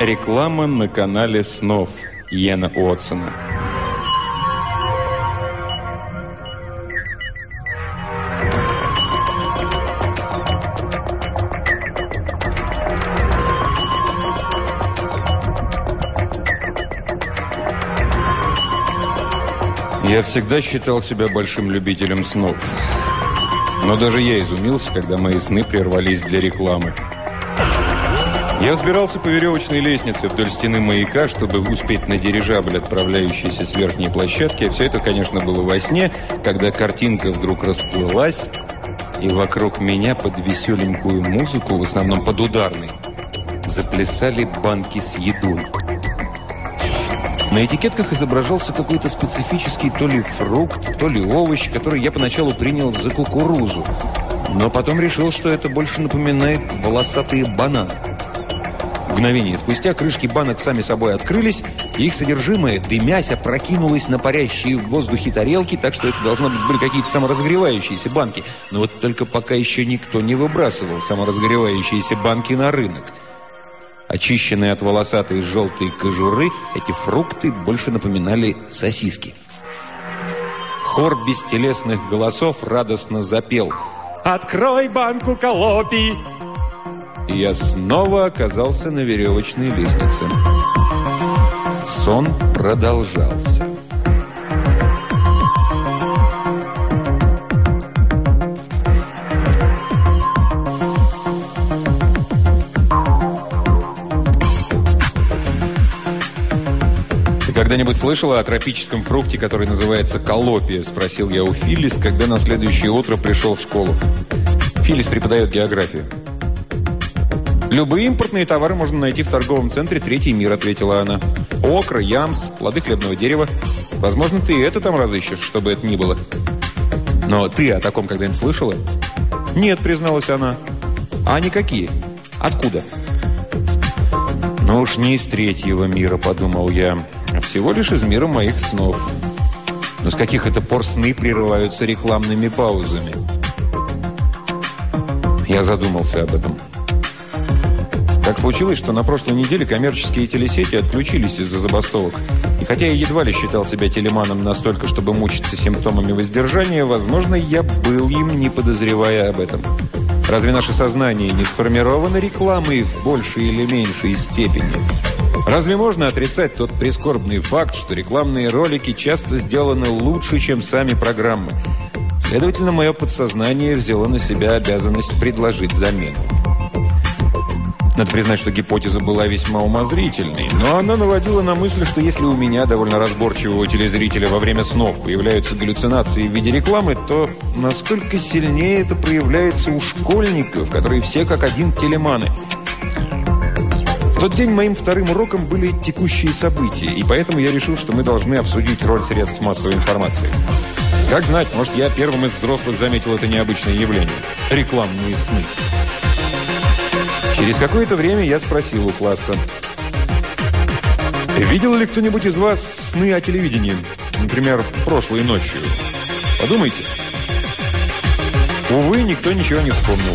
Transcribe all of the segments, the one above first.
Реклама на канале снов Йена Уотсона. Я всегда считал себя большим любителем снов. Но даже я изумился, когда мои сны прервались для рекламы. Я взбирался по веревочной лестнице вдоль стены маяка, чтобы успеть на дирижабль, отправляющийся с верхней площадки. Все это, конечно, было во сне, когда картинка вдруг расплылась, и вокруг меня под веселенькую музыку, в основном под ударной, заплясали банки с едой. На этикетках изображался какой-то специфический то ли фрукт, то ли овощ, который я поначалу принял за кукурузу, но потом решил, что это больше напоминает волосатые бананы. Мгновение спустя крышки банок сами собой открылись, и их содержимое, дымясь, опрокинулось на парящие в воздухе тарелки, так что это должно быть были какие-то саморазогревающиеся банки. Но вот только пока еще никто не выбрасывал саморазогревающиеся банки на рынок. Очищенные от волосатой желтой кожуры, эти фрукты больше напоминали сосиски. Хор бестелесных голосов радостно запел «Открой банку колопий!» И я снова оказался на веревочной лестнице. Сон продолжался. «Ты когда-нибудь слышала о тропическом фрукте, который называется колопия?» – спросил я у Филлис, когда на следующее утро пришел в школу. Филлис преподает географию. «Любые импортные товары можно найти в торговом центре «Третий мир», — ответила она. «Окра, ямс, плоды хлебного дерева. Возможно, ты и это там разыщешь, чтобы это ни было». «Но ты о таком когда-нибудь слышала?» «Нет», — призналась она. «А они какие? Откуда?» «Ну уж не из третьего мира», — подумал я, «а всего лишь из мира моих снов». Но с каких это пор сны прерываются рекламными паузами? Я задумался об этом. Так случилось, что на прошлой неделе коммерческие телесети отключились из-за забастовок. И хотя я едва ли считал себя телеманом настолько, чтобы мучиться симптомами воздержания, возможно, я был им, не подозревая об этом. Разве наше сознание не сформировано рекламой в большей или меньшей степени? Разве можно отрицать тот прискорбный факт, что рекламные ролики часто сделаны лучше, чем сами программы? Следовательно, мое подсознание взяло на себя обязанность предложить замену. Надо признать, что гипотеза была весьма умозрительной, но она наводила на мысль, что если у меня, довольно разборчивого телезрителя, во время снов появляются галлюцинации в виде рекламы, то насколько сильнее это проявляется у школьников, которые все как один телеманы. В тот день моим вторым уроком были текущие события, и поэтому я решил, что мы должны обсудить роль средств массовой информации. Как знать, может, я первым из взрослых заметил это необычное явление – рекламные сны. Через какое-то время я спросил у класса. Видел ли кто-нибудь из вас сны о телевидении? Например, прошлой ночью. Подумайте. Увы, никто ничего не вспомнил.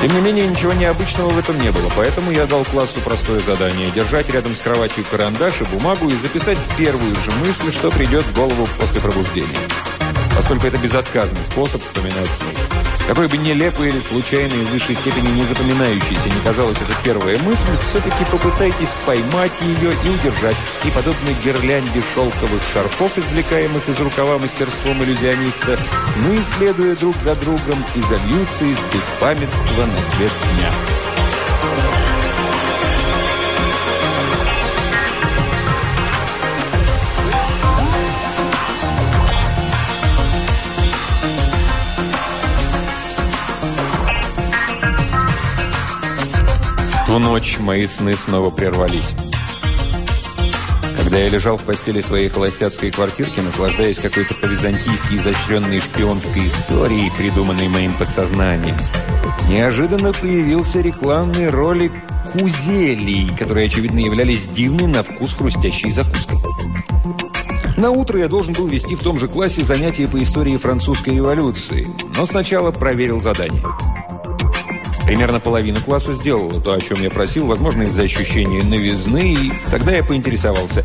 Тем не менее, ничего необычного в этом не было, поэтому я дал классу простое задание – держать рядом с кроватью карандаш и бумагу и записать первую же мысль, что придет в голову после пробуждения поскольку это безотказный способ вспоминать сны. Какой бы нелепой или случайной, в высшей степени не запоминающейся не казалась эта первая мысль, все-таки попытайтесь поймать ее и удержать. И подобно гирлянде шелковых шарфов, извлекаемых из рукава мастерством иллюзиониста, сны, следуя друг за другом, изольются из беспамятства на свет дня. Ту ночь мои сны снова прервались. Когда я лежал в постели своей холостяцкой квартирки, наслаждаясь какой-то по-византийски изощренной шпионской историей, придуманной моим подсознанием, неожиданно появился рекламный ролик кузелей, которые, очевидно, являлись дивной на вкус хрустящей закуской. На утро я должен был вести в том же классе занятия по истории французской революции, но сначала проверил задание – Примерно половина класса сделала то, о чем я просил, возможно, из-за ощущения новизны, и тогда я поинтересовался.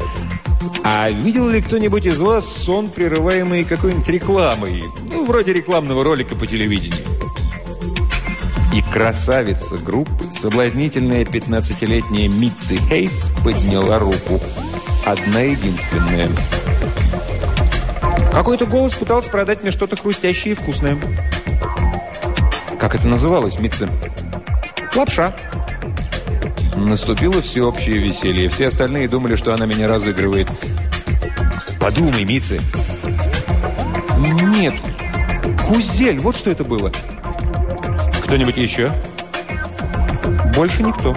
А видел ли кто-нибудь из вас сон, прерываемый какой-нибудь рекламой? Ну, вроде рекламного ролика по телевидению. И красавица группы, соблазнительная 15-летняя Митси Хейс, подняла руку. Одна единственная. Какой-то голос пытался продать мне что-то хрустящее и вкусное. Как это называлось, Митси? Лапша. Наступило всеобщее веселье. Все остальные думали, что она меня разыгрывает. Подумай, Митси. Нет. Кузель, вот что это было. Кто-нибудь еще? Больше никто.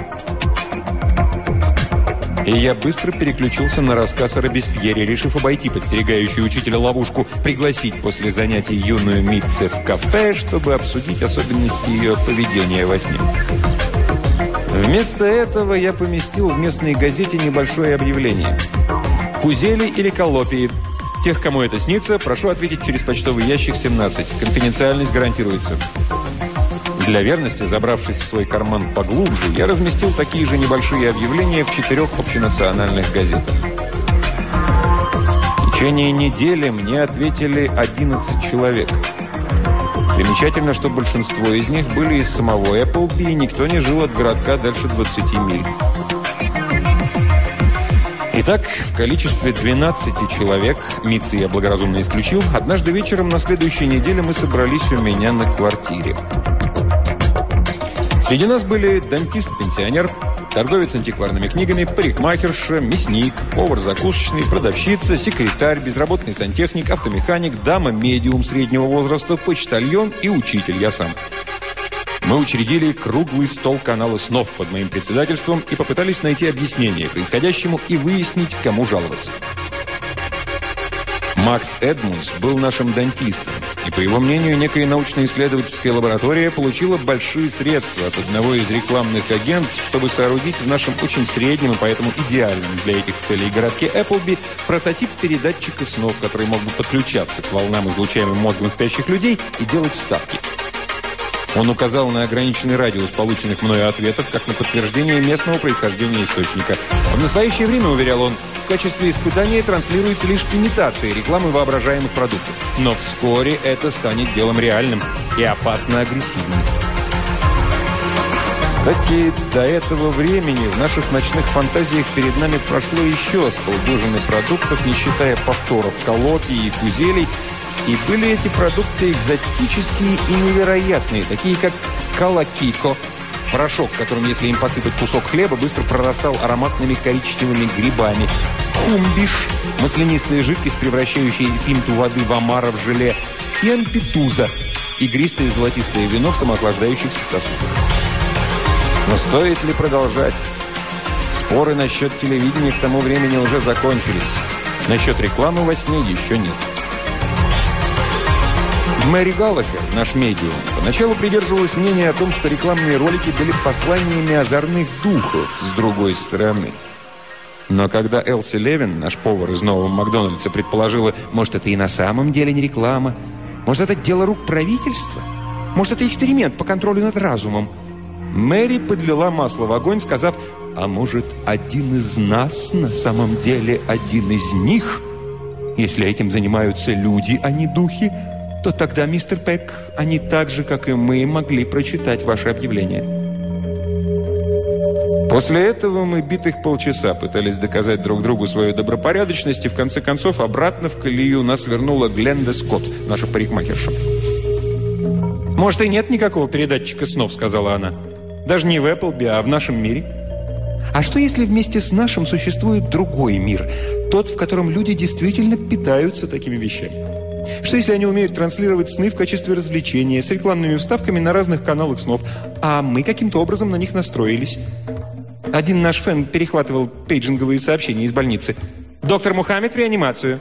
И я быстро переключился на рассказ о Робеспьере, решив обойти подстерегающую учителя ловушку, пригласить после занятий юную Митце в кафе, чтобы обсудить особенности ее поведения во сне. Вместо этого я поместил в местной газете небольшое объявление. «Кузели или колопии?» Тех, кому это снится, прошу ответить через почтовый ящик 17. Конфиденциальность гарантируется. Для верности, забравшись в свой карман поглубже, я разместил такие же небольшие объявления в четырех общенациональных газетах. В течение недели мне ответили 11 человек. Примечательно, что большинство из них были из самого Эпплби, и никто не жил от городка дальше 20 миль. Итак, в количестве 12 человек, Митцы я благоразумно исключил, однажды вечером на следующей неделе мы собрались у меня на квартире. Среди нас были дантист-пенсионер, торговец антикварными книгами, парикмахерша, мясник, повар закусочный, продавщица, секретарь, безработный сантехник, автомеханик, дама-медиум среднего возраста, почтальон и учитель, я сам. Мы учредили круглый стол канала снов под моим председательством и попытались найти объяснение происходящему и выяснить, кому жаловаться. Макс Эдмунс был нашим дантистом, и, по его мнению, некая научно-исследовательская лаборатория получила большие средства от одного из рекламных агентств, чтобы соорудить в нашем очень среднем и поэтому идеальном для этих целей городке Эпплби прототип передатчика снов, который мог бы подключаться к волнам, излучаемым мозгом спящих людей, и делать вставки. Он указал на ограниченный радиус полученных мною ответов, как на подтверждение местного происхождения источника. В настоящее время, уверял он, в качестве испытания транслируется лишь имитация рекламы воображаемых продуктов. Но вскоре это станет делом реальным и опасно агрессивным. Кстати, до этого времени в наших ночных фантазиях перед нами прошло еще с полдюжины продуктов, не считая повторов колопий и кузелей, и были эти продукты экзотические и невероятные, такие как калакико, порошок, которым, если им посыпать кусок хлеба, быстро прорастал ароматными коричневыми грибами, хумбиш, маслянистая жидкость, превращающая пинту воды в омара в желе, и ампитуза, игристое золотистое вино в самоохлаждающихся сосудах. Но стоит ли продолжать? Споры насчет телевидения к тому времени уже закончились. Насчет рекламы во сне еще нет. Мэри Галлахер, наш медиум, поначалу придерживалась мнения о том, что рекламные ролики были посланиями озорных духов с другой стороны. Но когда Элси Левин, наш повар из нового Макдональдса, предположила, может, это и на самом деле не реклама, может, это дело рук правительства, может, это эксперимент по контролю над разумом, Мэри подлила масло в огонь, сказав, а может, один из нас на самом деле один из них? Если этим занимаются люди, а не духи, то тогда, мистер Пек, они так же, как и мы, могли прочитать ваше объявление. После этого мы битых полчаса пытались доказать друг другу свою добропорядочность, и в конце концов обратно в колею нас вернула Гленда Скотт, наша парикмахерша. «Может, и нет никакого передатчика снов», — сказала она. «Даже не в Эпплби, а в нашем мире». «А что, если вместе с нашим существует другой мир, тот, в котором люди действительно питаются такими вещами?» Что если они умеют транслировать сны в качестве развлечения с рекламными вставками на разных каналах снов, а мы каким-то образом на них настроились? Один наш фэн перехватывал пейджинговые сообщения из больницы. «Доктор Мухаммед в реанимацию!»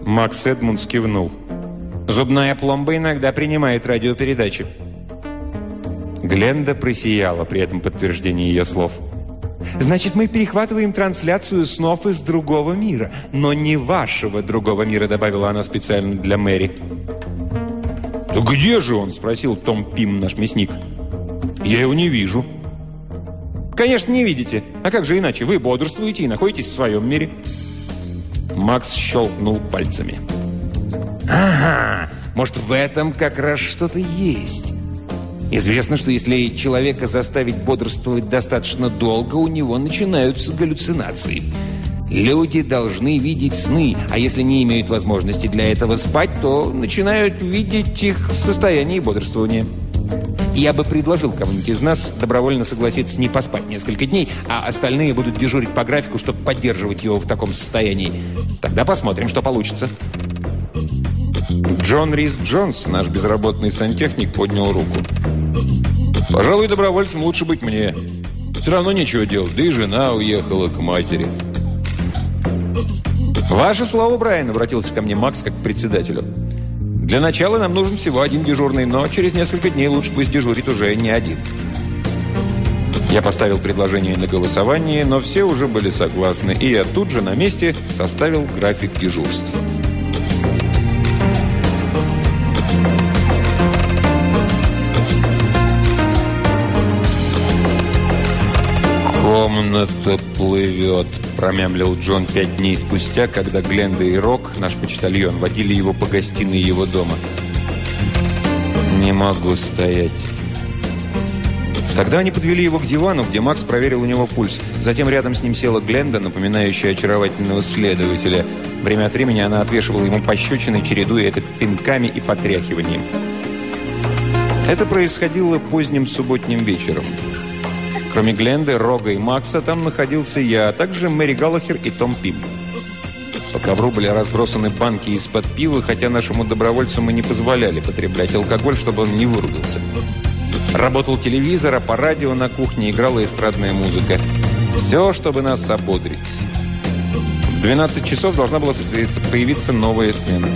Макс Эдмундс кивнул. «Зубная пломба иногда принимает радиопередачи». Гленда просияла при этом подтверждении ее слов. Значит, мы перехватываем трансляцию снов из другого мира. Но не вашего другого мира, добавила она специально для Мэри. «Где же он?» – спросил Том Пим, наш мясник. «Я его не вижу». «Конечно, не видите. А как же иначе? Вы бодрствуете и находитесь в своем мире». Макс щелкнул пальцами. «Ага, может, в этом как раз что-то есть. Известно, что если человека заставить бодрствовать достаточно долго, у него начинаются галлюцинации. Люди должны видеть сны, а если не имеют возможности для этого спать, то начинают видеть их в состоянии бодрствования. Я бы предложил кому-нибудь из нас добровольно согласиться не поспать несколько дней, а остальные будут дежурить по графику, чтобы поддерживать его в таком состоянии. Тогда посмотрим, что получится. Джон Рис Джонс, наш безработный сантехник, поднял руку. «Пожалуй, добровольцем лучше быть мне. Все равно нечего делать, да и жена уехала к матери». «Ваше слово, Брайан», — обратился ко мне Макс как к председателю. «Для начала нам нужен всего один дежурный, но через несколько дней лучше пусть дежурит уже не один». Я поставил предложение на голосование, но все уже были согласны, и я тут же на месте составил график дежурств. «Комната плывет», – промямлил Джон пять дней спустя, когда Гленда и Рок, наш почтальон, водили его по гостиной его дома. «Не могу стоять». Тогда они подвели его к дивану, где Макс проверил у него пульс. Затем рядом с ним села Гленда, напоминающая очаровательного следователя. Время от времени она отвешивала ему пощечины, чередуя это пинками и потряхиванием. Это происходило поздним субботним вечером. Кроме Гленды, Рога и Макса, там находился я, а также Мэри Галлахер и Том Пим. По ковру были разбросаны банки из-под пива, хотя нашему добровольцу мы не позволяли потреблять алкоголь, чтобы он не вырубился. Работал телевизор, а по радио на кухне играла эстрадная музыка. Все, чтобы нас ободрить. В 12 часов должна была появиться новая смена.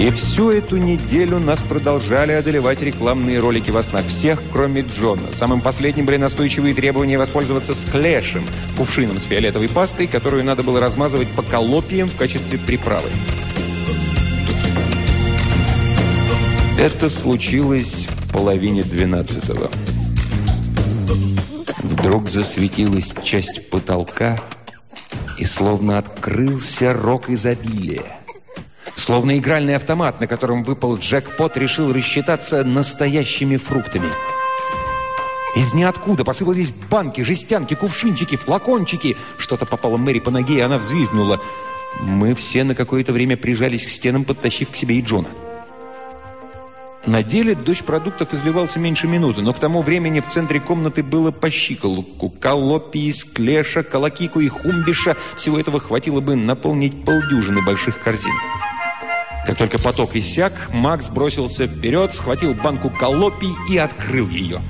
И всю эту неделю нас продолжали одолевать рекламные ролики во снах. Всех, кроме Джона. Самым последним были настойчивые требования воспользоваться склешем, кувшином с фиолетовой пастой, которую надо было размазывать по колопиям в качестве приправы. Это случилось в половине двенадцатого. Вдруг засветилась часть потолка, и словно открылся рок изобилия. Словно игральный автомат, на котором выпал джекпот, решил рассчитаться настоящими фруктами. Из ниоткуда посыпались банки, жестянки, кувшинчики, флакончики. Что-то попало Мэри по ноге, и она взвизгнула. Мы все на какое-то время прижались к стенам, подтащив к себе и Джона. На деле дождь продуктов изливался меньше минуты, но к тому времени в центре комнаты было по щиколотку. Колопии, склеша, колокику и хумбиша. Всего этого хватило бы наполнить полдюжины больших корзин. Как только поток иссяк, Макс бросился вперед, схватил банку колопий и открыл ее.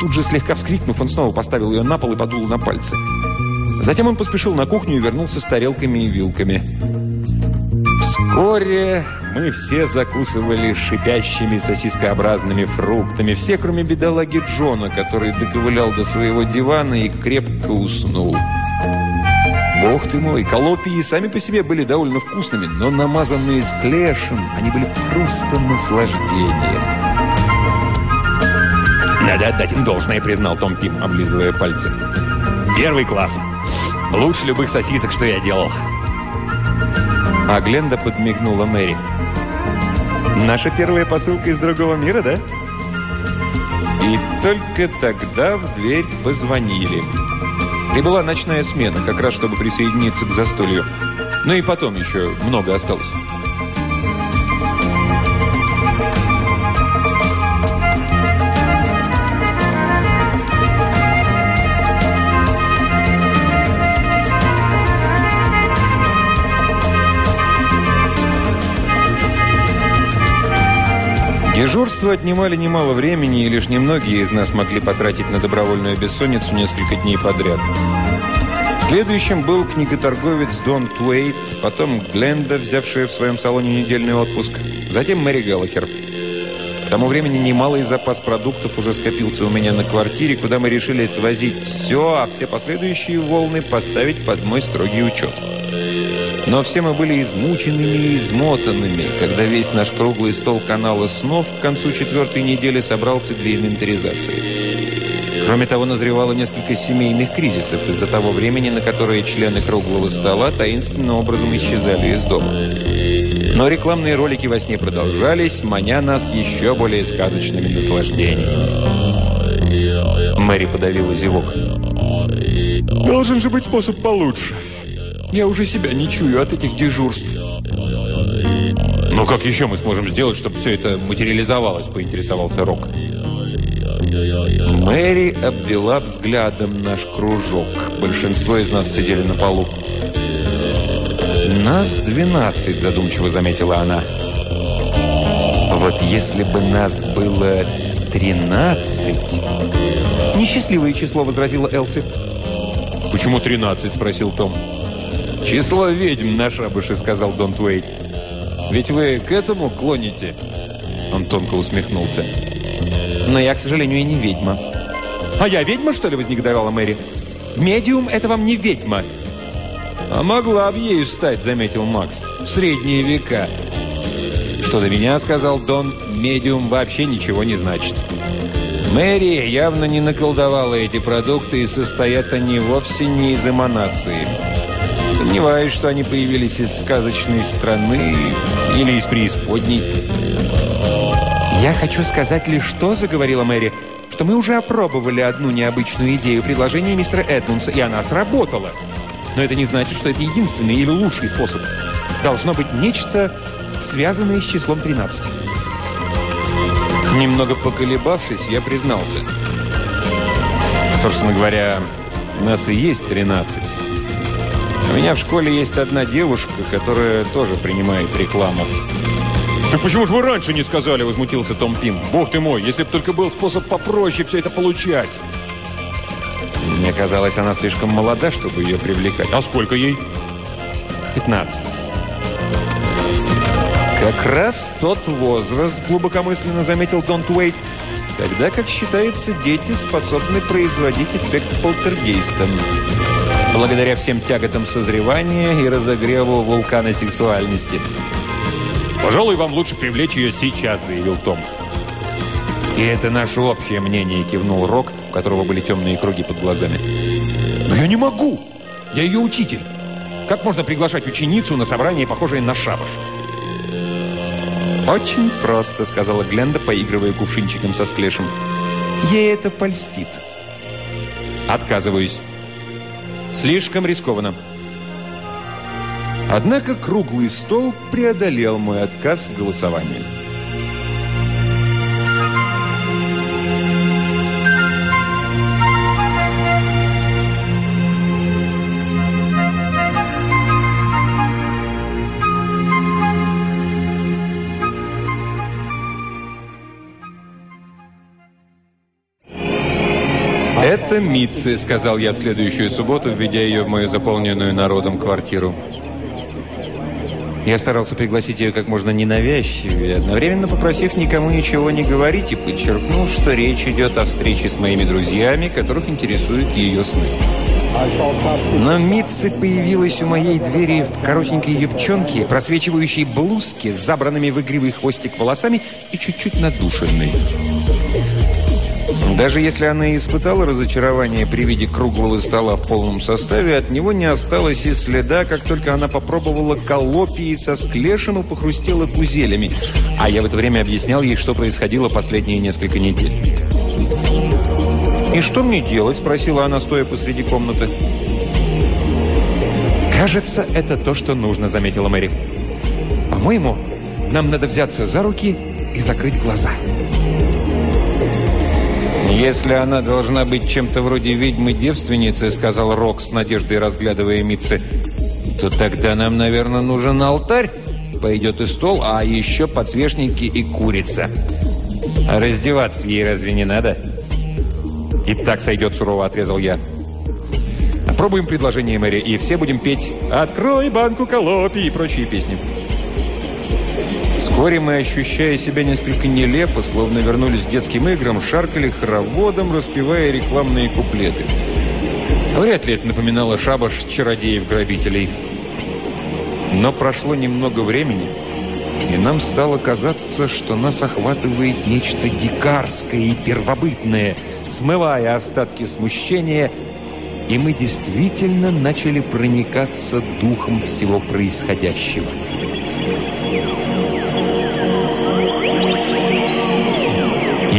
Тут же, слегка вскрикнув, он снова поставил ее на пол и подул на пальцы. Затем он поспешил на кухню и вернулся с тарелками и вилками. Вскоре мы все закусывали шипящими сосискообразными фруктами. Все, кроме бедолаги Джона, который доковылял до своего дивана и крепко уснул. Бог ты мой, колопии сами по себе были довольно вкусными, но намазанные с клешем, они были просто наслаждением. «Надо отдать им должное», — признал Том Пим, облизывая пальцы. «Первый класс. Лучше любых сосисок, что я делал». А Гленда подмигнула Мэри. «Наша первая посылка из другого мира, да?» И только тогда в дверь позвонили. Прибыла ночная смена, как раз чтобы присоединиться к застолью. Ну и потом еще много осталось. Дежурства отнимали немало времени, и лишь немногие из нас могли потратить на добровольную бессонницу несколько дней подряд. Следующим был книготорговец Дон Туэйт, потом Гленда, взявшая в своем салоне недельный отпуск, затем Мэри Галлахер. К тому времени немалый запас продуктов уже скопился у меня на квартире, куда мы решили свозить все, а все последующие волны поставить под мой строгий учет. Но все мы были измученными и измотанными, когда весь наш круглый стол канала снов к концу четвертой недели собрался для инвентаризации. Кроме того, назревало несколько семейных кризисов из-за того времени, на которое члены круглого стола таинственным образом исчезали из дома. Но рекламные ролики во сне продолжались, маня нас еще более сказочными наслаждениями. Мэри подавила зевок. «Должен же быть способ получше. Я уже себя не чую от этих дежурств». «Ну как еще мы сможем сделать, чтобы все это материализовалось?» – поинтересовался Рок. Мэри обвела взглядом наш кружок. Большинство из нас сидели на полу. «Нас двенадцать», – задумчиво заметила она. «Вот если бы нас было тринадцать...» «Несчастливое число», – возразила Элси. «Почему тринадцать?» – спросил Том. «Число ведьм на шабуше», – сказал Дон Туэйт. «Ведь вы к этому клоните?» Он тонко усмехнулся. «Но я, к сожалению, и не ведьма». «А я ведьма, что ли?» – вознегодовала Мэри. «Медиум – это вам не ведьма». «А могла бы ею стать», — заметил Макс. «В средние века». «Что до меня», — сказал Дон, — «медиум вообще ничего не значит». Мэри явно не наколдовала эти продукты, и состоят они вовсе не из эманации. Сомневаюсь, что они появились из сказочной страны или из преисподней. «Я хочу сказать лишь то», — заговорила Мэри, «что мы уже опробовали одну необычную идею предложения мистера Эдмунса, и она сработала». Но это не значит, что это единственный или лучший способ. Должно быть нечто, связанное с числом 13. Немного поколебавшись, я признался. Собственно говоря, нас и есть 13. У меня в школе есть одна девушка, которая тоже принимает рекламу. «Так почему же вы раньше не сказали?» – возмутился Том Пим. «Бог ты мой, если бы только был способ попроще все это получать!» Мне казалось, она слишком молода, чтобы ее привлекать. А сколько ей? 15. Как раз тот возраст, глубокомысленно заметил Дон Туэйт, когда, как считается, дети способны производить эффект полтергейста. Благодаря всем тяготам созревания и разогреву вулкана сексуальности. «Пожалуй, вам лучше привлечь ее сейчас», — заявил Том. «И это наше общее мнение», — кивнул Рок, у которого были темные круги под глазами. «Но я не могу! Я ее учитель! Как можно приглашать ученицу на собрание, похожее на шабаш?» «Очень просто», — сказала Гленда, поигрывая кувшинчиком со склешем. «Ей это польстит». «Отказываюсь. Слишком рискованно». Однако круглый стол преодолел мой отказ голосованием. «Это Митцы», — сказал я в следующую субботу, введя ее в мою заполненную народом квартиру. Я старался пригласить ее как можно ненавязчивее, одновременно попросив никому ничего не говорить и подчеркнул, что речь идет о встрече с моими друзьями, которых интересуют ее сны. Но Митцы появилась у моей двери в коротенькой юбчонке, просвечивающей блузке с забранными в игривый хвостик волосами и чуть-чуть надушенной. Даже если она и испытала разочарование при виде круглого стола в полном составе, от него не осталось и следа, как только она попробовала колопии со склешем и похрустела кузелями. А я в это время объяснял ей, что происходило последние несколько недель. «И что мне делать?» – спросила она, стоя посреди комнаты. «Кажется, это то, что нужно», – заметила Мэри. «По-моему, нам надо взяться за руки и закрыть глаза». «Если она должна быть чем-то вроде ведьмы-девственницы», сказал Рок с надеждой, разглядывая Митцы, «то тогда нам, наверное, нужен алтарь. Пойдет и стол, а еще подсвечники и курица. А раздеваться ей разве не надо?» «И так сойдет сурово», — отрезал я. «Попробуем предложение Мэри, и все будем петь «Открой банку колопи» и прочие песни». Вскоре мы, ощущая себя несколько нелепо, словно вернулись к детским играм, шаркали хороводом, распевая рекламные куплеты. Вряд ли это напоминало шабаш чародеев-грабителей. Но прошло немного времени, и нам стало казаться, что нас охватывает нечто дикарское и первобытное, смывая остатки смущения, и мы действительно начали проникаться духом всего происходящего.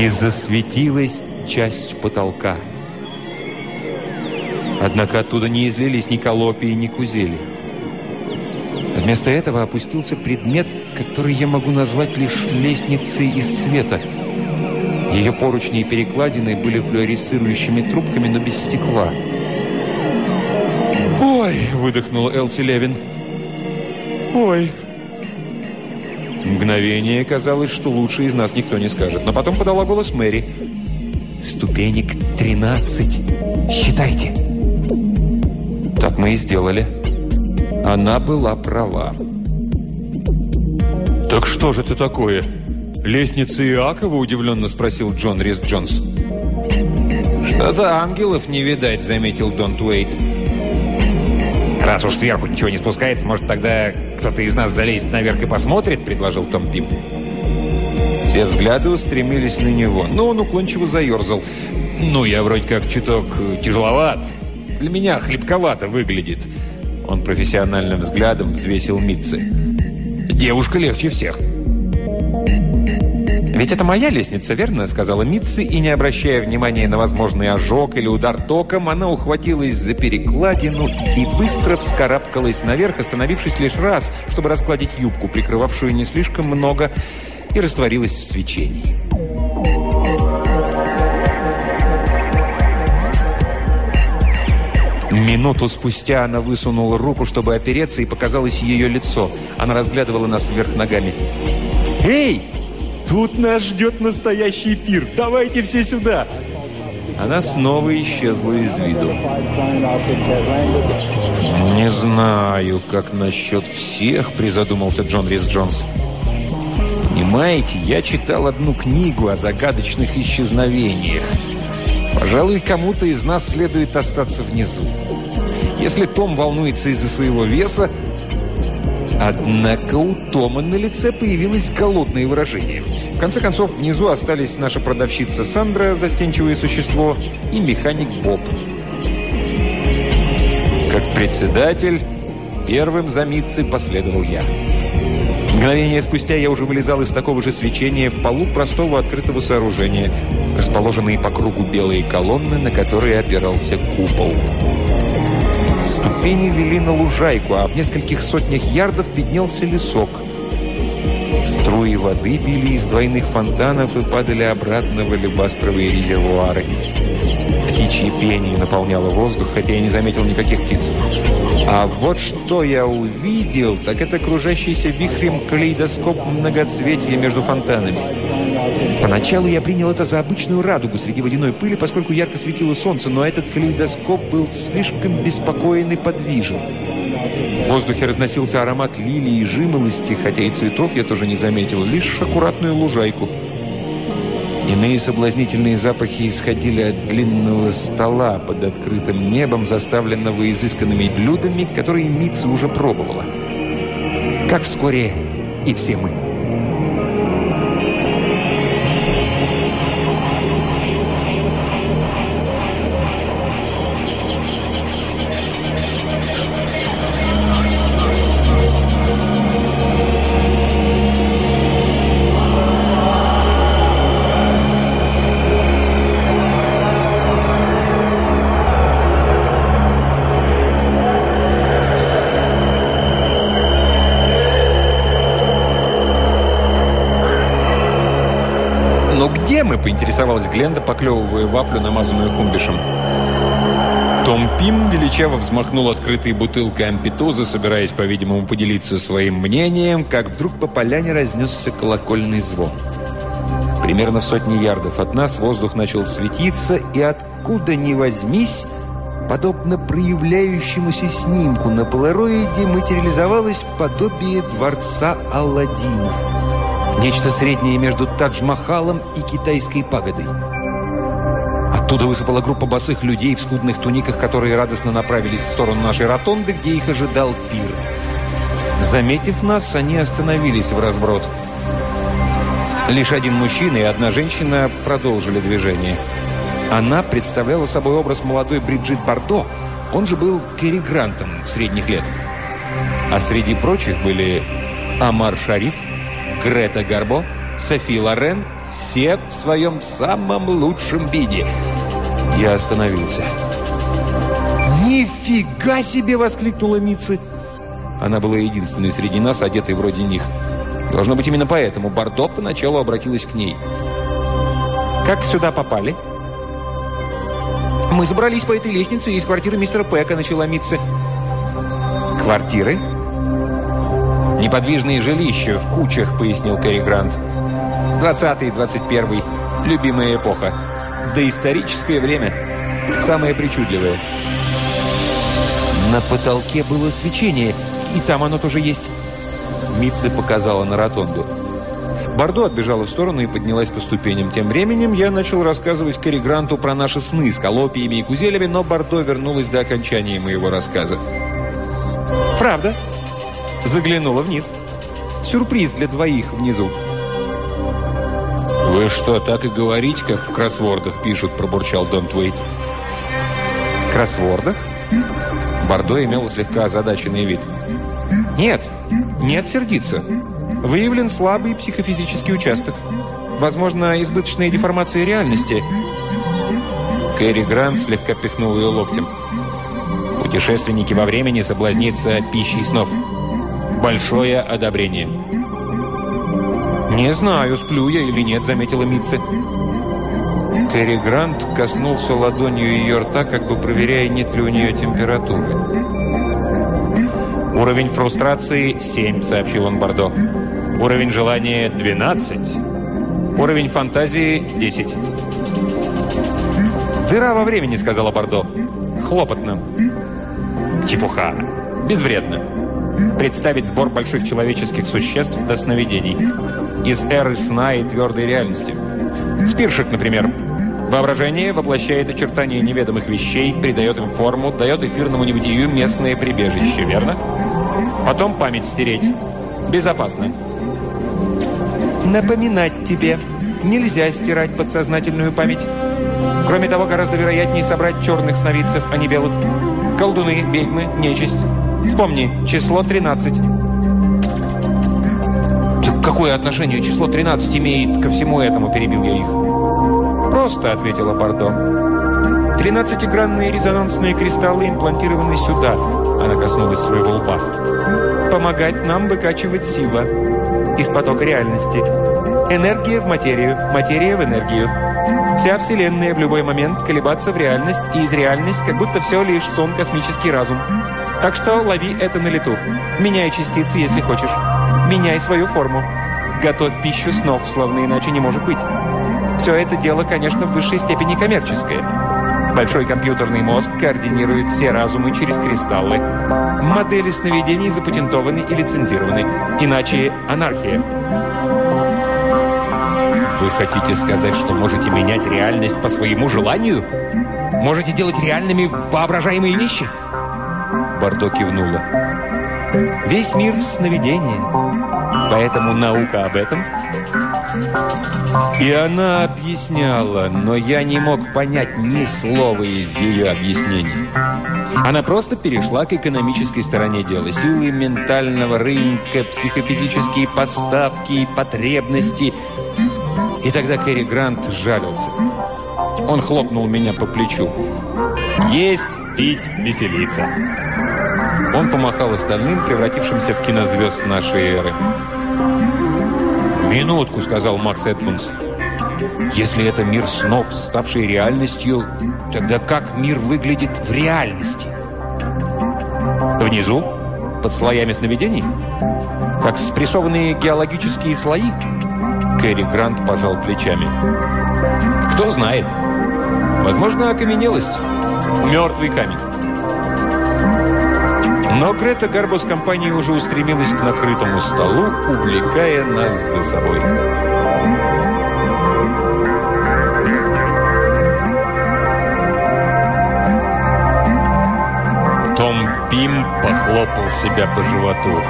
И засветилась часть потолка. Однако оттуда не излились ни колопии, ни кузели. Вместо этого опустился предмет, который я могу назвать лишь лестницей из света. Ее поручни и перекладины были флуоресцирующими трубками, но без стекла. «Ой!» – выдохнула Элси Левин. «Ой!» Мгновение казалось, что лучше из нас никто не скажет. Но потом подала голос Мэри. «Ступенек 13. Считайте!» Так мы и сделали. Она была права. «Так что же это такое? Лестница Иакова?» – удивленно спросил Джон Рис Джонс. «Что-то ангелов не видать», – заметил Донт Уэйт. «Раз уж сверху ничего не спускается, может, тогда кто-то из нас залезет наверх и посмотрит?» – предложил Том Пип. Все взгляды устремились на него, но он уклончиво заерзал. «Ну, я вроде как чуток тяжеловат. Для меня хлебковато выглядит». Он профессиональным взглядом взвесил Митцы. «Девушка легче всех». «Ведь это моя лестница, верно?» – сказала Митцы, и, не обращая внимания на возможный ожог или удар током, она ухватилась за перекладину и быстро вскарабкалась наверх, остановившись лишь раз, чтобы раскладить юбку, прикрывавшую не слишком много, и растворилась в свечении. Минуту спустя она высунула руку, чтобы опереться, и показалось ее лицо. Она разглядывала нас вверх ногами. «Эй!» Тут нас ждет настоящий пир. Давайте все сюда!» Она снова исчезла из виду. «Не знаю, как насчет всех», — призадумался Джон Рис Джонс. «Понимаете, я читал одну книгу о загадочных исчезновениях. Пожалуй, кому-то из нас следует остаться внизу. Если Том волнуется из-за своего веса, Однако у Тома на лице появилось голодное выражение. В конце концов, внизу остались наша продавщица Сандра, застенчивое существо, и механик Боб. Как председатель, первым за Митцей последовал я. Мгновение спустя я уже вылезал из такого же свечения в полу простого открытого сооружения, расположенные по кругу белые колонны, на которые опирался купол. Ступени вели на лужайку, а в нескольких сотнях ярдов виднелся лесок. Струи воды били из двойных фонтанов и падали обратно в алебастровые резервуары. Птичье пение наполняло воздух, хотя я не заметил никаких птиц. А вот что я увидел, так это кружащийся вихрем калейдоскоп многоцветия между фонтанами. Поначалу я принял это за обычную радугу среди водяной пыли, поскольку ярко светило солнце, но этот калейдоскоп был слишком беспокоен и подвижен. В воздухе разносился аромат лилии и жимолости, хотя и цветов я тоже не заметил, лишь аккуратную лужайку. Иные соблазнительные запахи исходили от длинного стола под открытым небом, заставленного изысканными блюдами, которые Митца уже пробовала. Как вскоре и все мы. Поинтересовалась Гленда, поклевывая вафлю, намазанную хумбишем. Том Пим величаво взмахнул открытой бутылкой ампитоза, собираясь, по-видимому, поделиться своим мнением, как вдруг по поляне разнесся колокольный звон. Примерно в сотни ярдов от нас воздух начал светиться, и откуда ни возьмись, подобно проявляющемуся снимку на полароиде, материализовалось подобие дворца Алладина. Нечто среднее между Тадж-Махалом и китайской пагодой. Оттуда высыпала группа босых людей в скудных туниках, которые радостно направились в сторону нашей ротонды, где их ожидал пир. Заметив нас, они остановились в разброд. Лишь один мужчина и одна женщина продолжили движение. Она представляла собой образ молодой Бриджит Бардо, он же был Керри Грантом средних лет. А среди прочих были Амар Шариф, Грета Гарбо, Софи Лорен, все в своем самом лучшем виде. Я остановился. «Нифига себе!» – воскликнула Митцы. Она была единственной среди нас, одетой вроде них. Должно быть, именно поэтому Бардо поначалу обратилась к ней. «Как сюда попали?» «Мы забрались по этой лестнице из квартиры мистера Пэка», – начала Митцы. «Квартиры?» «Неподвижные жилища в кучах», – пояснил Кэрри Грант. «20-й, 21-й. Любимая эпоха. Доисторическое время. Самое причудливое». На потолке было свечение, и там оно тоже есть. Митца показала на ротонду. Бордо отбежала в сторону и поднялась по ступеням. Тем временем я начал рассказывать Кэрри Гранту про наши сны с колопиями и кузелями, но Бордо вернулась до окончания моего рассказа. «Правда?» Заглянула вниз. Сюрприз для двоих внизу. «Вы что, так и говорите, как в кроссвордах пишут?» – пробурчал Дон Твейт. «Кроссвордах?» Бордо имел слегка озадаченный вид. «Нет, нет сердиться. Выявлен слабый психофизический участок. Возможно, избыточная деформация реальности». Кэрри Грант слегка пихнул ее локтем. «Путешественники во времени соблазнится пищей снов». Большое одобрение. «Не знаю, сплю я или нет», — заметила Митца. Кэрри Грант коснулся ладонью ее рта, как бы проверяя, нет ли у нее температуры. «Уровень фрустрации – 7», — сообщил он Бордо. «Уровень желания – 12. Уровень фантазии – 10». «Дыра во времени», — сказала Бордо. «Хлопотно». «Чепуха. Безвредно» представить сбор больших человеческих существ до сновидений. Из эры сна и твердой реальности. Спиршик, например. Воображение воплощает очертания неведомых вещей, придает им форму, дает эфирному небытию местное прибежище, верно? Потом память стереть. Безопасно. Напоминать тебе. Нельзя стирать подсознательную память. Кроме того, гораздо вероятнее собрать черных сновидцев, а не белых. Колдуны, ведьмы, нечисть. Вспомни, число 13. Так какое отношение число 13 имеет ко всему этому, перебил я их. Просто, ответила Бардо. Тринадцатигранные резонансные кристаллы имплантированы сюда. Она коснулась своего лба. Помогать нам выкачивать сила из потока реальности. Энергия в материю, материя в энергию. Вся Вселенная в любой момент колебаться в реальность и из реальность, как будто все лишь сон космический разум. Так что лови это на лету. Меняй частицы, если хочешь. Меняй свою форму. Готовь пищу снов, словно иначе не может быть. Все это дело, конечно, в высшей степени коммерческое. Большой компьютерный мозг координирует все разумы через кристаллы. Модели сновидений запатентованы и лицензированы. Иначе анархия. Вы хотите сказать, что можете менять реальность по своему желанию? Можете делать реальными воображаемые вещи? Бардо кивнула. «Весь мир — сновидение. Поэтому наука об этом». И она объясняла, но я не мог понять ни слова из ее объяснений. Она просто перешла к экономической стороне дела. Силы ментального рынка, психофизические поставки и потребности. И тогда Кэрри Грант жалился. Он хлопнул меня по плечу. «Есть, пить, веселиться». Он помахал остальным, превратившимся в кинозвезд нашей эры. «Минутку», — сказал Макс Эдмунс. «Если это мир снов, ставший реальностью, тогда как мир выглядит в реальности?» «Внизу? Под слоями сновидений? Как спрессованные геологические слои?» Кэрри Грант пожал плечами. «Кто знает. Возможно, окаменелость. Мертвый камень». Но Грета Гарбо с компанией уже устремилась к накрытому столу, увлекая нас за собой. Том Пим похлопал себя по животу.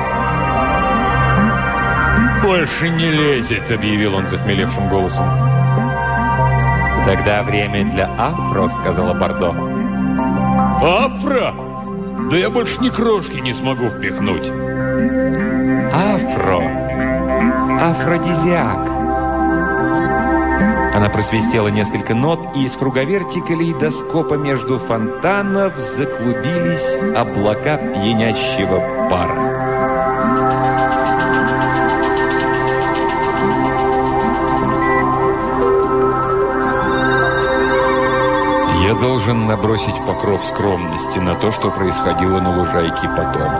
больше не лезет», — объявил он захмелевшим голосом. «Тогда время для афро», — сказала Бордо. «Афро? Да я больше ни крошки не смогу впихнуть». «Афро. Афродизиак». Она просвистела несколько нот, и из круговерти калейдоскопа между фонтанов заклубились облака пьянящего пара. Должен набросить покров скромности на то, что происходило на лужайке потом.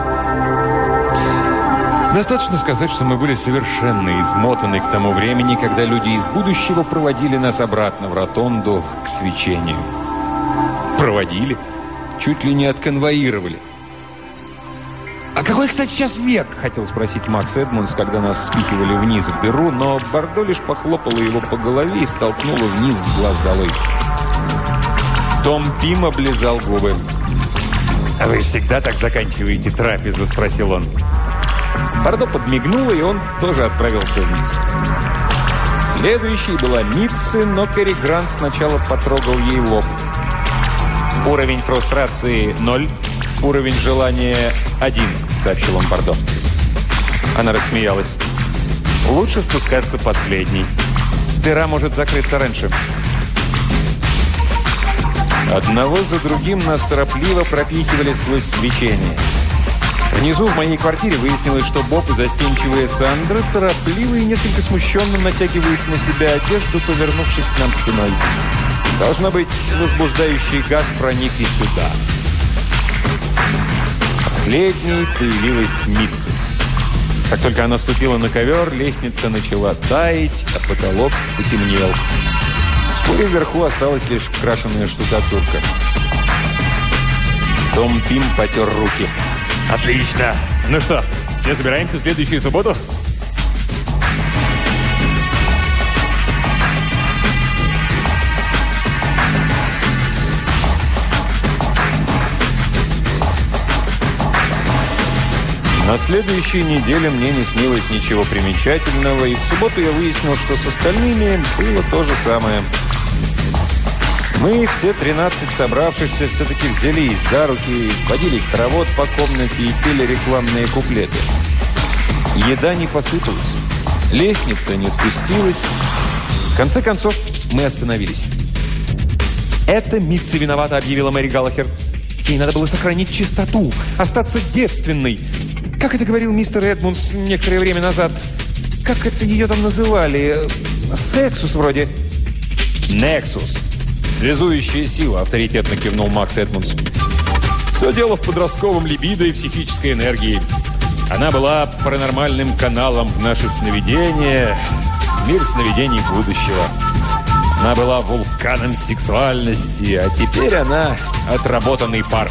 Достаточно сказать, что мы были совершенно измотаны к тому времени, когда люди из будущего проводили нас обратно в ротонду к свечению. Проводили? Чуть ли не отконвоировали. «А какой, кстати, сейчас век?» – хотел спросить Макс Эдмундс, когда нас спихивали вниз в дыру, но Бордо лишь похлопала его по голове и столкнула вниз с глаз долой. Том Пим облизал губы. «А вы всегда так заканчиваете трапезу?» – спросил он. Бардо подмигнула, и он тоже отправился вниз. Следующей была Митцы, но Кэрри Грант сначала потрогал ей лоб. «Уровень фрустрации – ноль, уровень желания – один», – сообщил он Бардо. Она рассмеялась. «Лучше спускаться последней. Дыра может закрыться раньше». Одного за другим нас торопливо пропихивали сквозь свечение. Внизу в моей квартире выяснилось, что Боб и застенчивая Сандра торопливо и несколько смущенно натягивают на себя одежду, повернувшись к нам спиной. Должно быть, возбуждающий газ проник и сюда. Последней появилась Митца. Как только она ступила на ковер, лестница начала таять, а потолок потемнел. Вскоре вверху осталась лишь крашеная штукатурка. Том Пим потер руки. «Отлично! Ну что, все собираемся в следующую субботу?» На следующей неделе мне не снилось ничего примечательного, и в субботу я выяснил, что с остальными было то же самое – мы, все 13 собравшихся, все-таки взялись за руки, водили хоровод по комнате и пели рекламные куплеты. Еда не посыпалась, лестница не спустилась. В конце концов, мы остановились. «Это Митца виновата», — объявила Мэри Галлахер. «Ей надо было сохранить чистоту, остаться девственной. Как это говорил мистер Эдмундс некоторое время назад? Как это ее там называли? Сексус вроде». «Нексус», «Связующая сила», – авторитетно кивнул Макс Эдмундс. «Все дело в подростковом либидо и психической энергии. Она была паранормальным каналом в наше сновидение, мир сновидений будущего. Она была вулканом сексуальности, а теперь она отработанный пар».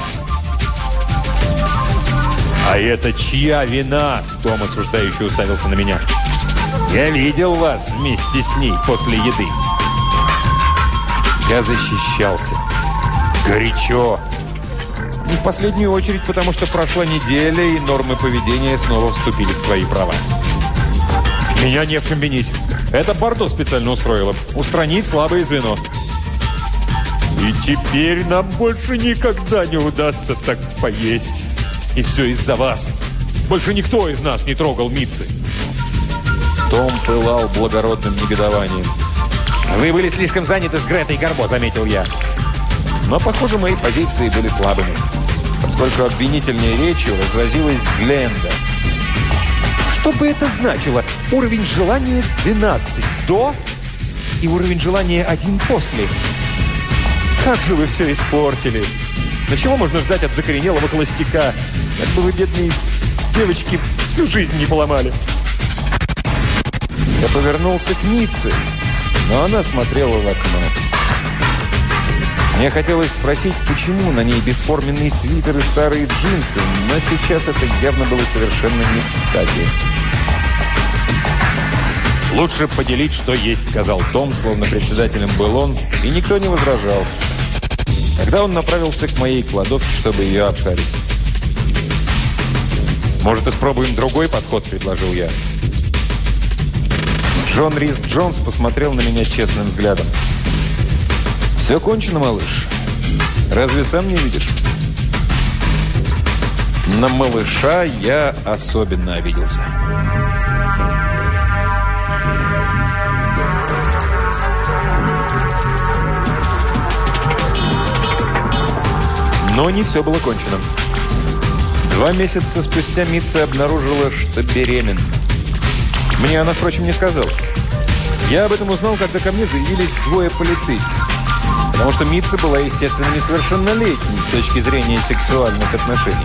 «А это чья вина?» – Том осуждающе уставился на меня. «Я видел вас вместе с ней после еды». Я защищался. Горячо. Не в последнюю очередь, потому что прошла неделя, и нормы поведения снова вступили в свои права. Меня не в чем винить. Это Бардо специально устроило. Устранить слабое звено. И теперь нам больше никогда не удастся так поесть. И все из-за вас. Больше никто из нас не трогал Митцы. Том пылал благородным негодованием. «Вы были слишком заняты с Гретой Горбо», — заметил я. Но, похоже, мои позиции были слабыми, поскольку обвинительной речью разразилась Гленда. Что бы это значило? Уровень желания 12 до и уровень желания 1 после. Как же вы все испортили! На чего можно ждать от закоренелого холостяка? Как бы вы, бедные девочки, всю жизнь не поломали. Я повернулся к Ницце но она смотрела в окно. Мне хотелось спросить, почему на ней бесформенный свитер и старые джинсы, но сейчас это явно было совершенно не кстати. «Лучше поделить, что есть», — сказал Том, словно председателем был он, и никто не возражал. Тогда он направился к моей кладовке, чтобы ее обшарить. «Может, испробуем другой подход?» – предложил я. Джон Рис Джонс посмотрел на меня честным взглядом. «Все кончено, малыш. Разве сам не видишь?» На малыша я особенно обиделся. Но не все было кончено. Два месяца спустя Митца обнаружила, что беременна. Мне она, впрочем, не сказала. Я об этом узнал, когда ко мне заявились двое полицейских. Потому что Митца была, естественно, несовершеннолетней с точки зрения сексуальных отношений.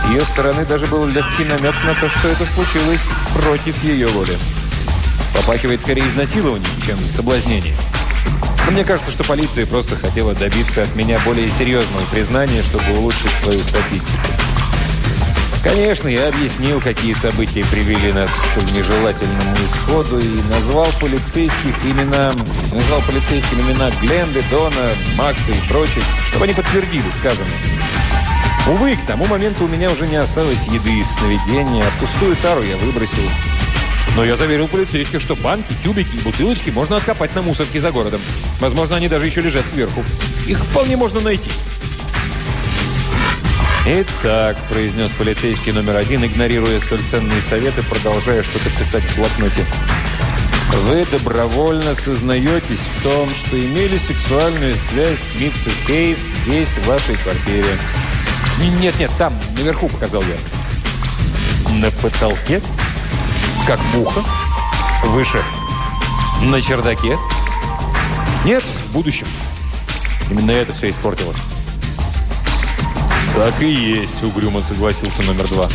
С ее стороны даже был легкий намек на то, что это случилось против ее воли. Попахивает скорее изнасилованием, чем соблазнением. Но мне кажется, что полиция просто хотела добиться от меня более серьезного признания, чтобы улучшить свою статистику. Конечно, я объяснил, какие события привели нас к столь нежелательному исходу и назвал полицейских имена, назвал полицейским имена Гленды, Дона, Макса и прочих, чтобы они подтвердили сказанное. Увы, к тому моменту у меня уже не осталось еды из сновидения, а пустую тару я выбросил. Но я заверил полицейских, что банки, тюбики и бутылочки можно откопать на мусорке за городом. Возможно, они даже еще лежат сверху. Их вполне можно найти. «Итак», – произнес полицейский номер один, игнорируя столь ценные советы, продолжая что-то писать в блокноте. «Вы добровольно сознаетесь в том, что имели сексуальную связь с Митцей Кейс здесь, в вашей квартире». «Нет-нет, там, наверху», – показал я. «На потолке? Как муха? Выше? На чердаке?» «Нет, в будущем». Именно это все испортило. «Так и есть», – угрюмо согласился номер два.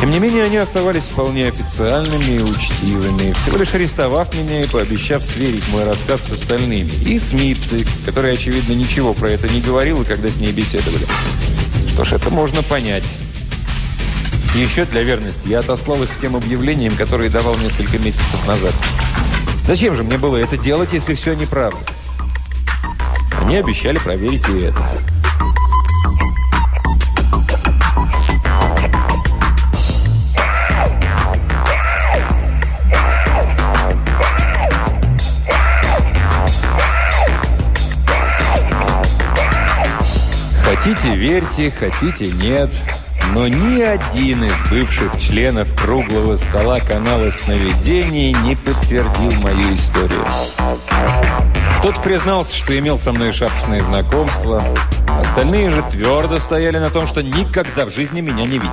Тем не менее, они оставались вполне официальными и учтивыми, всего лишь арестовав меня и пообещав сверить мой рассказ с остальными. И с Митцей, который, очевидно, ничего про это не говорил, когда с ней беседовали. Что ж, это можно понять. Еще для верности я отослал их к тем объявлениям, которые давал несколько месяцев назад. Зачем же мне было это делать, если все неправда? Они обещали проверить и это. Хотите – верьте, хотите – нет. Но ни один из бывших членов круглого стола канала сновидений не подтвердил мою историю. Кто-то признался, что имел со мной шапочное знакомство. Остальные же твердо стояли на том, что никогда в жизни меня не видели.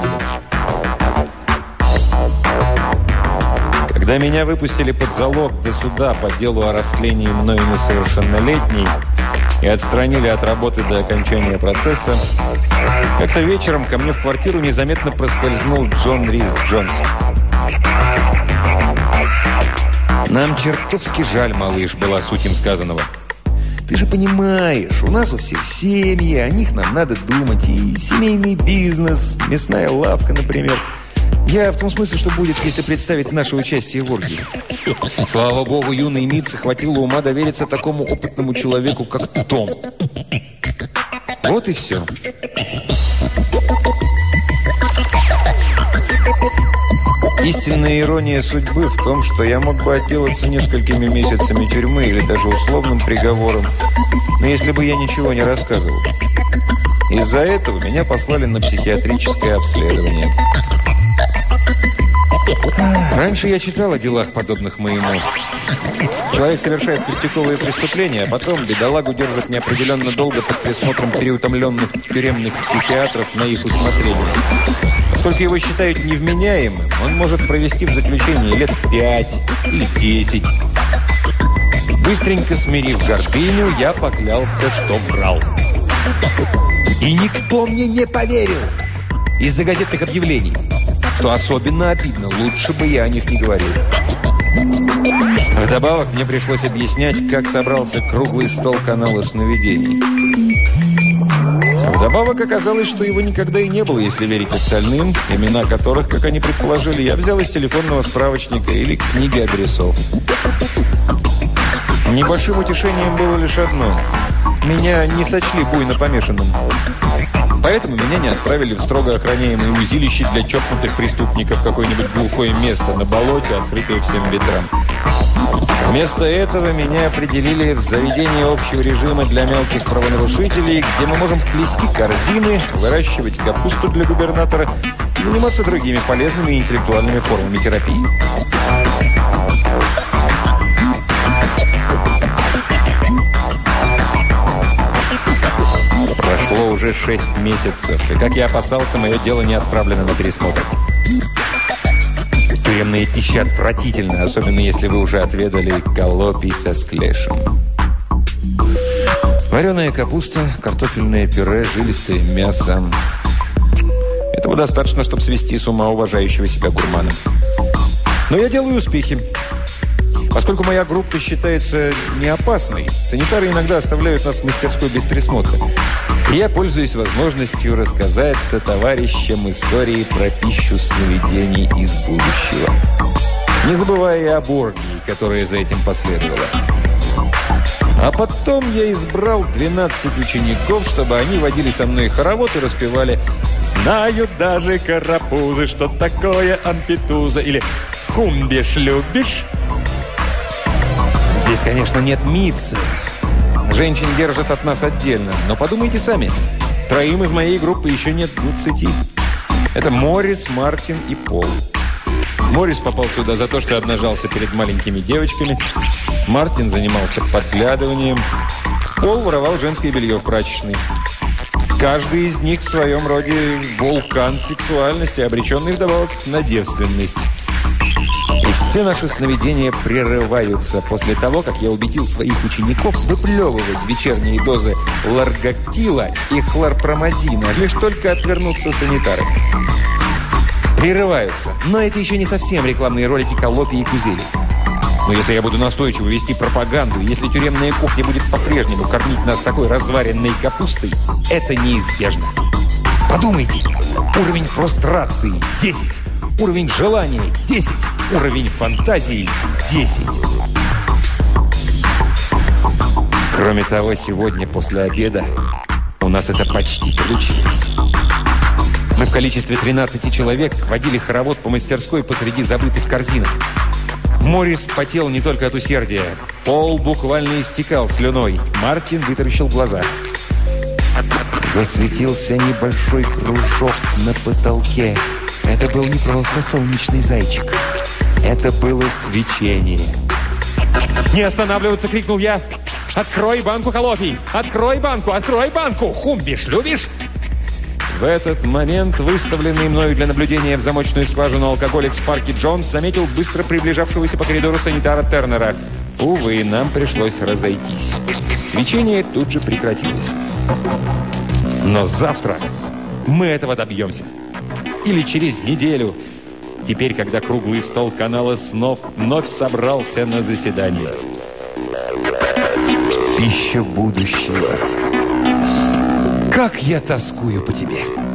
Когда меня выпустили под залог до суда по делу о растлении мною несовершеннолетней и отстранили от работы до окончания процесса, как-то вечером ко мне в квартиру незаметно проскользнул Джон Рис Джонсон. «Нам чертовски жаль, малыш», была суть им сказанного. «Ты же понимаешь, у нас у всех семьи, о них нам надо думать, и семейный бизнес, мясная лавка, например». Я в том смысле, что будет, если представить наше участие в оргии. Слава богу, юный Митца хватило ума довериться такому опытному человеку, как Том. Вот и все. Истинная ирония судьбы в том, что я мог бы отделаться несколькими месяцами тюрьмы или даже условным приговором, но если бы я ничего не рассказывал. Из-за этого меня послали на психиатрическое обследование. Раньше я читал о делах, подобных моему. Человек совершает пустяковые преступления, а потом бедолагу держат неопределенно долго под присмотром переутомленных тюремных психиатров на их усмотрение. Поскольку его считают невменяемым, он может провести в заключении лет пять или десять. Быстренько смирив гордыню, я поклялся, что врал. И никто мне не поверил из-за газетных объявлений. Что особенно обидно, лучше бы я о них не говорил. Вдобавок мне пришлось объяснять, как собрался круглый стол канала сновидений. Вдобавок оказалось, что его никогда и не было, если верить остальным, имена которых, как они предположили, я взял из телефонного справочника или книги адресов. Небольшим утешением было лишь одно. Меня не сочли буйно помешанным. Поэтому меня не отправили в строго охраняемое узилище для чокнутых преступников, какое-нибудь глухое место на болоте, открытое всем ветрам. Вместо этого меня определили в заведение общего режима для мелких правонарушителей, где мы можем плести корзины, выращивать капусту для губернатора и заниматься другими полезными интеллектуальными формами терапии. Прошло уже шесть месяцев, и, как я опасался, мое дело не отправлено на пересмотр. Тюремная пища отвратительна, особенно если вы уже отведали колопий со склешем. Вареная капуста, картофельное пюре, жилистое мясо. Этого достаточно, чтобы свести с ума уважающего себя гурмана. Но я делаю успехи. Поскольку моя группа считается неопасной, санитары иногда оставляют нас в мастерской без присмотра. Я пользуюсь возможностью рассказать со товарищам истории про пищу сновидений из будущего. Не забывая и об оргии, которая за этим последовала. А потом я избрал 12 учеников, чтобы они водили со мной хоровод и распевали «Знают даже карапузы, что такое ампетуза» или «Хумбиш любишь?» Здесь, конечно, нет мицы. Женщин держат от нас отдельно. Но подумайте сами. Троим из моей группы еще нет 20. Это Моррис, Мартин и Пол. Моррис попал сюда за то, что обнажался перед маленькими девочками. Мартин занимался подглядыванием. Пол воровал женское белье в прачечной. Каждый из них в своем роде вулкан сексуальности, обреченный вдобавок на девственность. И все наши сновидения прерываются после того, как я убедил своих учеников выплевывать вечерние дозы ларготила и хлорпромазина, лишь только отвернутся санитары. Прерываются. Но это еще не совсем рекламные ролики Колопи и Кузели. Но если я буду настойчиво вести пропаганду, если тюремная кухня будет по-прежнему кормить нас такой разваренной капустой, это неизбежно. Подумайте. Уровень фрустрации – 10. Уровень желания – 10. Уровень фантазии – 10. Кроме того, сегодня после обеда у нас это почти получилось. Мы в количестве 13 человек водили хоровод по мастерской посреди забытых корзинок. Морис потел не только от усердия. Пол буквально истекал слюной. Мартин вытаращил глаза. Засветился небольшой кружок на потолке. Это был не просто солнечный зайчик. Это было свечение. «Не останавливаться!» — крикнул я. «Открой банку холопий! Открой банку! Открой банку! Хумбиш, любишь?» В этот момент выставленный мною для наблюдения в замочную скважину алкоголик Спарки Джонс заметил быстро приближавшегося по коридору санитара Тернера. Увы, нам пришлось разойтись. Свечение тут же прекратилось. Но завтра мы этого добьемся или через неделю. Теперь, когда круглый стол канала снов вновь собрался на заседание. Пища будущего. Как я тоскую по тебе!